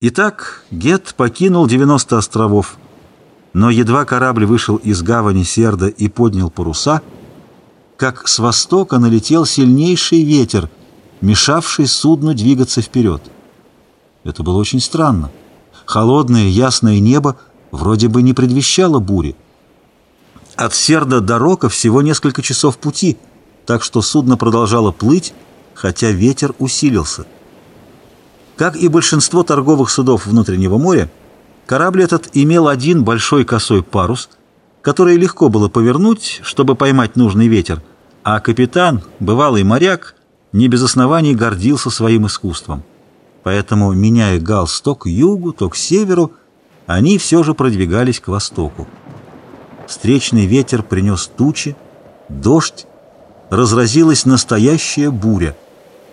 Итак, Гет покинул 90 островов, но едва корабль вышел из гавани Серда и поднял паруса, как с востока налетел сильнейший ветер, мешавший судну двигаться вперед. Это было очень странно. Холодное ясное небо вроде бы не предвещало бури. От Серда до Рока всего несколько часов пути, так что судно продолжало плыть, хотя ветер усилился. Как и большинство торговых судов внутреннего моря, корабль этот имел один большой косой парус, который легко было повернуть, чтобы поймать нужный ветер, а капитан, бывалый моряк, не без оснований гордился своим искусством. Поэтому, меняя галс то к югу, то к северу, они все же продвигались к востоку. Встречный ветер принес тучи, дождь, разразилась настоящая буря —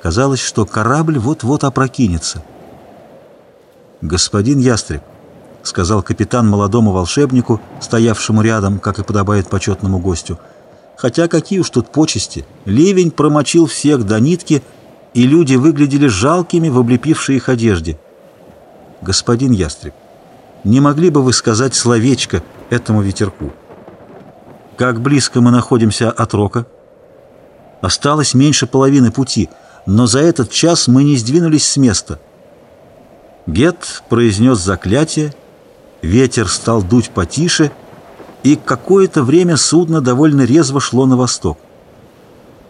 Казалось, что корабль вот-вот опрокинется. «Господин Ястреб», — сказал капитан молодому волшебнику, стоявшему рядом, как и подобает почетному гостю, «хотя какие уж тут почести, ливень промочил всех до нитки, и люди выглядели жалкими в облепившей их одежде. Господин Ястреб, не могли бы вы сказать словечко этому ветерку? Как близко мы находимся от Рока? Осталось меньше половины пути — но за этот час мы не сдвинулись с места. Гет произнес заклятие, ветер стал дуть потише, и какое-то время судно довольно резво шло на восток.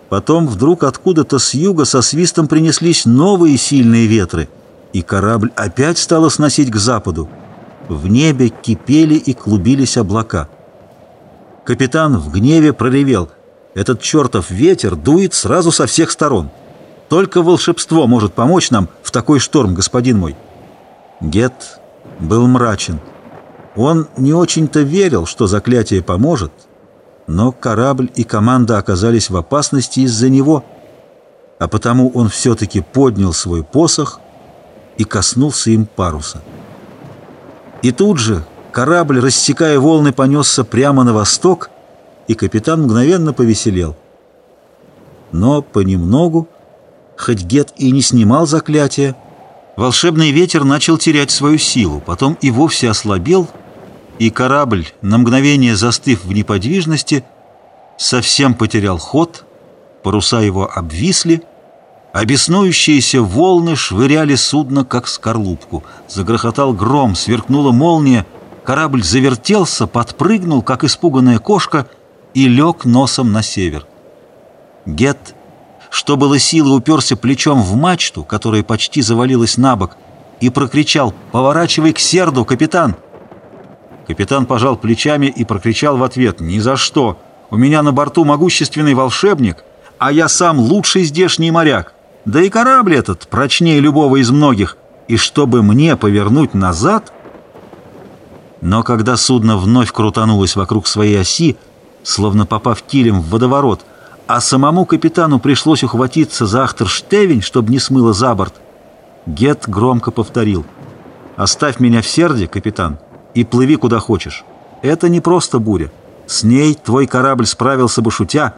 Потом вдруг откуда-то с юга со свистом принеслись новые сильные ветры, и корабль опять стало сносить к западу. В небе кипели и клубились облака. Капитан в гневе проревел. «Этот чертов ветер дует сразу со всех сторон». Только волшебство может помочь нам в такой шторм, господин мой». Гет был мрачен. Он не очень-то верил, что заклятие поможет, но корабль и команда оказались в опасности из-за него, а потому он все-таки поднял свой посох и коснулся им паруса. И тут же корабль, рассекая волны, понесся прямо на восток, и капитан мгновенно повеселел. Но понемногу Хоть Гет и не снимал заклятия, волшебный ветер начал терять свою силу, потом и вовсе ослабел, и корабль, на мгновение застыв в неподвижности, совсем потерял ход, паруса его обвисли, а беснующиеся волны швыряли судно, как скорлупку. Загрохотал гром, сверкнула молния, корабль завертелся, подпрыгнул, как испуганная кошка, и лег носом на север. Гет что было силы, уперся плечом в мачту, которая почти завалилась на бок, и прокричал «Поворачивай к серду, капитан!» Капитан пожал плечами и прокричал в ответ «Ни за что! У меня на борту могущественный волшебник, а я сам лучший здешний моряк. Да и корабль этот прочнее любого из многих, и чтобы мне повернуть назад...» Но когда судно вновь крутанулось вокруг своей оси, словно попав килем в водоворот, а самому капитану пришлось ухватиться за Ахтерштевень, чтобы не смыло за борт. Гет громко повторил. «Оставь меня в серде, капитан, и плыви куда хочешь. Это не просто буря. С ней твой корабль справился бы шутя.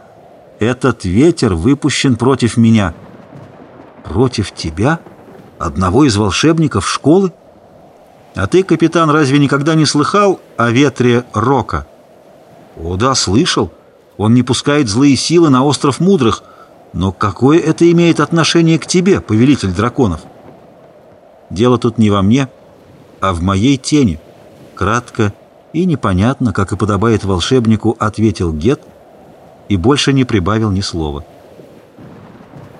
Этот ветер выпущен против меня». «Против тебя? Одного из волшебников школы? А ты, капитан, разве никогда не слыхал о ветре Рока?» «О да, слышал». Он не пускает злые силы на остров мудрых. Но какое это имеет отношение к тебе, повелитель драконов? Дело тут не во мне, а в моей тени. Кратко и непонятно, как и подобает волшебнику, ответил Гет и больше не прибавил ни слова.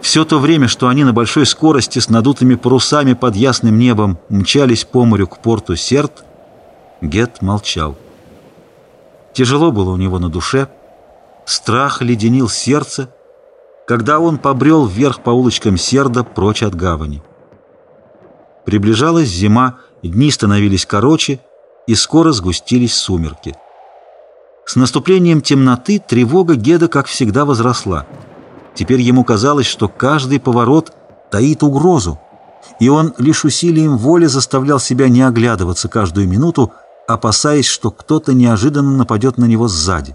Все то время, что они на большой скорости с надутыми парусами под ясным небом мчались по морю к порту Серт, Гет молчал. Тяжело было у него на душе, Страх леденил сердце, когда он побрел вверх по улочкам Серда прочь от гавани. Приближалась зима, дни становились короче, и скоро сгустились сумерки. С наступлением темноты тревога Геда, как всегда, возросла. Теперь ему казалось, что каждый поворот таит угрозу, и он лишь усилием воли заставлял себя не оглядываться каждую минуту, опасаясь, что кто-то неожиданно нападет на него сзади.